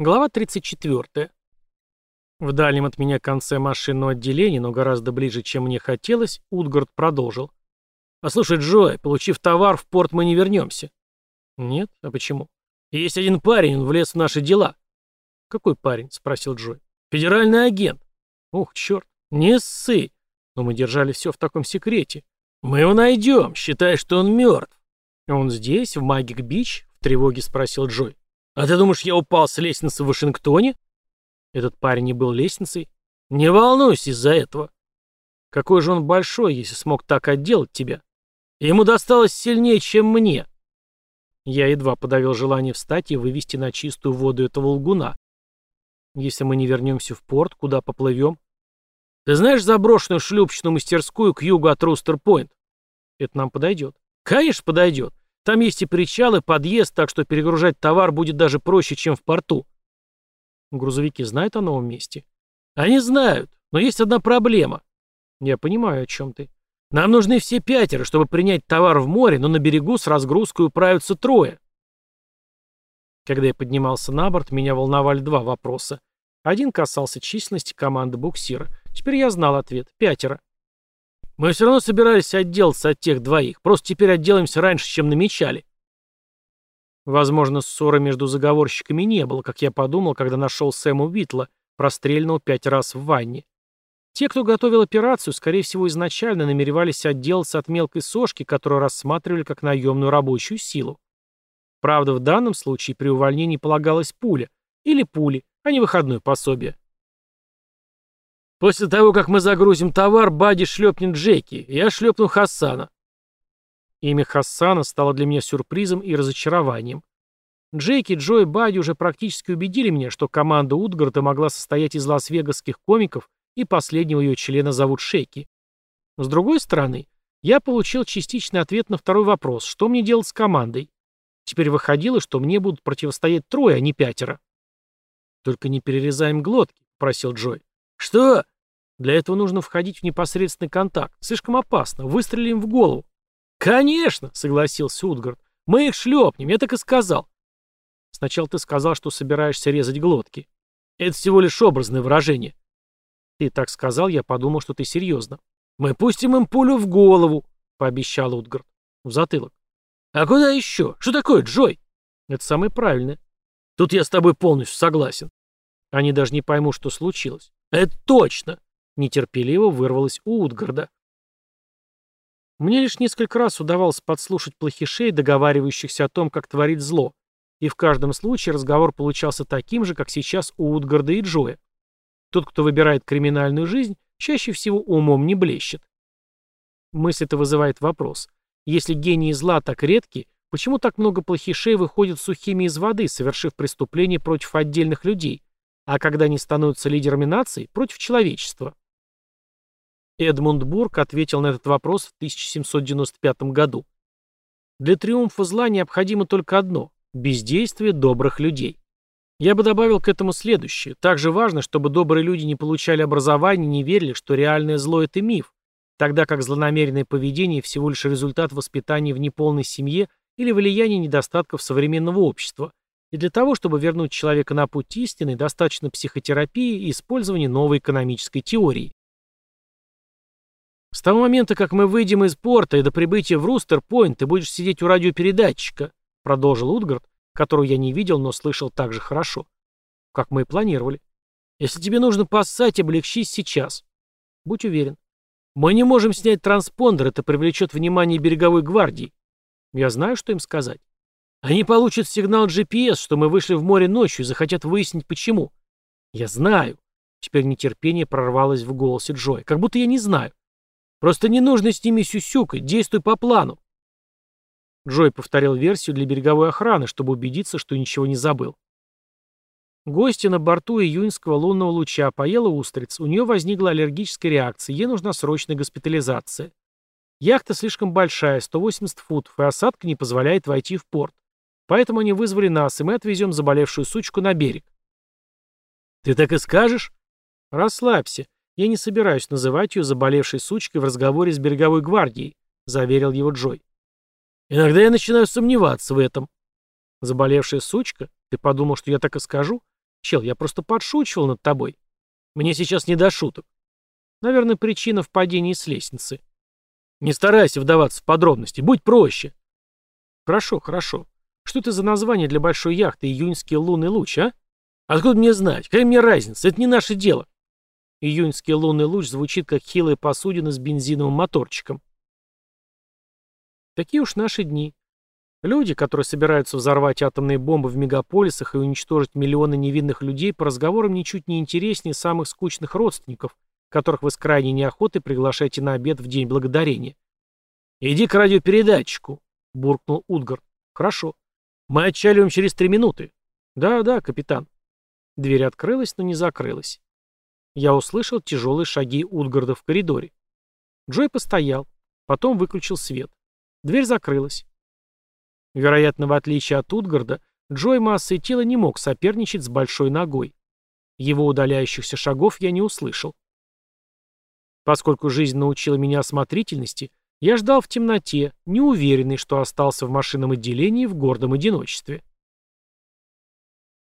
Глава 34. В дальнем от меня конце машинного отделения, но гораздо ближе, чем мне хотелось, Утгард продолжил. «А слушай, Джой, получив товар, в порт мы не вернемся». «Нет? А почему?» «Есть один парень, он влез в наши дела». «Какой парень?» — спросил Джой. «Федеральный агент». «Ух, черт, не ссы. Но мы держали все в таком секрете. Мы его найдем, считай, что он мертв». «Он здесь, в Магик-Бич?» — в тревоге спросил Джой. «А ты думаешь, я упал с лестницы в Вашингтоне?» Этот парень не был лестницей. «Не волнуйся из-за этого. Какой же он большой, если смог так отделать тебя. Ему досталось сильнее, чем мне». Я едва подавил желание встать и вывести на чистую воду этого лгуна. «Если мы не вернемся в порт, куда поплывем?» «Ты знаешь заброшенную шлюпочную мастерскую к югу от Рустер-Пойнт?» «Это нам подойдет». «Конечно, подойдет. Там есть и причал, и подъезд, так что перегружать товар будет даже проще, чем в порту. Грузовики знают о новом месте? Они знают, но есть одна проблема. Я понимаю, о чем ты. Нам нужны все пятеро, чтобы принять товар в море, но на берегу с разгрузкой управятся трое. Когда я поднимался на борт, меня волновали два вопроса. Один касался численности команды буксира. Теперь я знал ответ. Пятеро. Мы все равно собирались отделаться от тех двоих, просто теперь отделаемся раньше, чем намечали. Возможно, ссоры между заговорщиками не было, как я подумал, когда нашел Сэма Уитла, прострельного пять раз в ванне. Те, кто готовил операцию, скорее всего, изначально намеревались отделаться от мелкой сошки, которую рассматривали как наемную рабочую силу. Правда, в данном случае при увольнении полагалась пуля, или пули, а не выходное пособие. После того, как мы загрузим товар, Бади шлепнет Джеки, я шлепну Хассана. Имя Хассана стало для меня сюрпризом и разочарованием. Джеки, Джо и Бади уже практически убедили меня, что команда Утгарта могла состоять из лас-вегасских комиков и последнего ее члена зовут Шейки. С другой стороны, я получил частичный ответ на второй вопрос, что мне делать с командой. Теперь выходило, что мне будут противостоять трое, а не пятеро. «Только не перерезаем глотки», — просил Джой. «Что?» «Для этого нужно входить в непосредственный контакт. Слишком опасно. Выстрелим в голову». «Конечно!» — согласился Утгард. «Мы их шлепнем, я так и сказал». «Сначала ты сказал, что собираешься резать глотки. Это всего лишь образное выражение». «Ты так сказал, я подумал, что ты серьезно». «Мы пустим им пулю в голову», — пообещал Утгард. В затылок. «А куда еще? Что такое, Джой?» «Это самое правильное». «Тут я с тобой полностью согласен». Они даже не поймут, что случилось. «Это точно!» — нетерпеливо вырвалось у Утгарда. Мне лишь несколько раз удавалось подслушать плохишей, договаривающихся о том, как творить зло, и в каждом случае разговор получался таким же, как сейчас у Утгарда и Джоя. Тот, кто выбирает криминальную жизнь, чаще всего умом не блещет. Мысль это вызывает вопрос. Если гении зла так редки, почему так много плохишей выходят сухими из воды, совершив преступления против отдельных людей, а когда они становятся лидерами наций, против человечества. Эдмунд Бург ответил на этот вопрос в 1795 году. Для триумфа зла необходимо только одно – бездействие добрых людей. Я бы добавил к этому следующее. Также важно, чтобы добрые люди не получали образования и не верили, что реальное зло – это миф, тогда как злонамеренное поведение всего лишь результат воспитания в неполной семье или влияния недостатков современного общества, и для того, чтобы вернуть человека на путь истины, достаточно психотерапии и использования новой экономической теории. С того момента, как мы выйдем из порта и до прибытия в Рустер-Пойнт, ты будешь сидеть у радиопередатчика, продолжил Утгард, которого я не видел, но слышал так же хорошо. Как мы и планировали. Если тебе нужно поссать, облегчись сейчас. Будь уверен. Мы не можем снять транспондер, это привлечет внимание береговой гвардии. Я знаю, что им сказать. Они получат сигнал GPS, что мы вышли в море ночью и захотят выяснить, почему. Я знаю. Теперь нетерпение прорвалось в голосе Джоя. Как будто я не знаю. Просто не нужно с ними сюсюкать, действуй по плану. Джой повторил версию для береговой охраны, чтобы убедиться, что ничего не забыл. Гости на борту июньского лунного луча поела устриц, у нее возникла аллергическая реакция, ей нужна срочная госпитализация. Яхта слишком большая, 180 футов, и осадка не позволяет войти в порт. Поэтому они вызвали нас, и мы отвезем заболевшую сучку на берег. «Ты так и скажешь?» «Расслабься. Я не собираюсь называть ее заболевшей сучкой в разговоре с береговой гвардией», — заверил его Джой. «Иногда я начинаю сомневаться в этом». «Заболевшая сучка? Ты подумал, что я так и скажу? Чел, я просто подшучивал над тобой. Мне сейчас не до шуток. Наверное, причина в падении с лестницы. Не старайся вдаваться в подробности, будь проще. Хорошо, хорошо. Что это за название для большой яхты «Июньский лунный луч», а? Откуда мне знать? Какая мне разница? Это не наше дело. Июньский лунный луч звучит как хилая посудина с бензиновым моторчиком. Такие уж наши дни. Люди, которые собираются взорвать атомные бомбы в мегаполисах и уничтожить миллионы невинных людей, по разговорам ничуть не интереснее самых скучных родственников, которых вы с крайней неохотой приглашаете на обед в День Благодарения. «Иди к радиопередатчику», — буркнул Утгар. «Хорошо. Мы отчаливаем через три минуты». «Да-да, капитан». Дверь открылась, но не закрылась. Я услышал тяжелые шаги Утгарда в коридоре. Джой постоял, потом выключил свет. Дверь закрылась. Вероятно, в отличие от Утгарда, Джой массой тела не мог соперничать с большой ногой. Его удаляющихся шагов я не услышал. Поскольку жизнь научила меня осмотрительности, я ждал в темноте, неуверенный, что остался в машинном отделении в гордом одиночестве.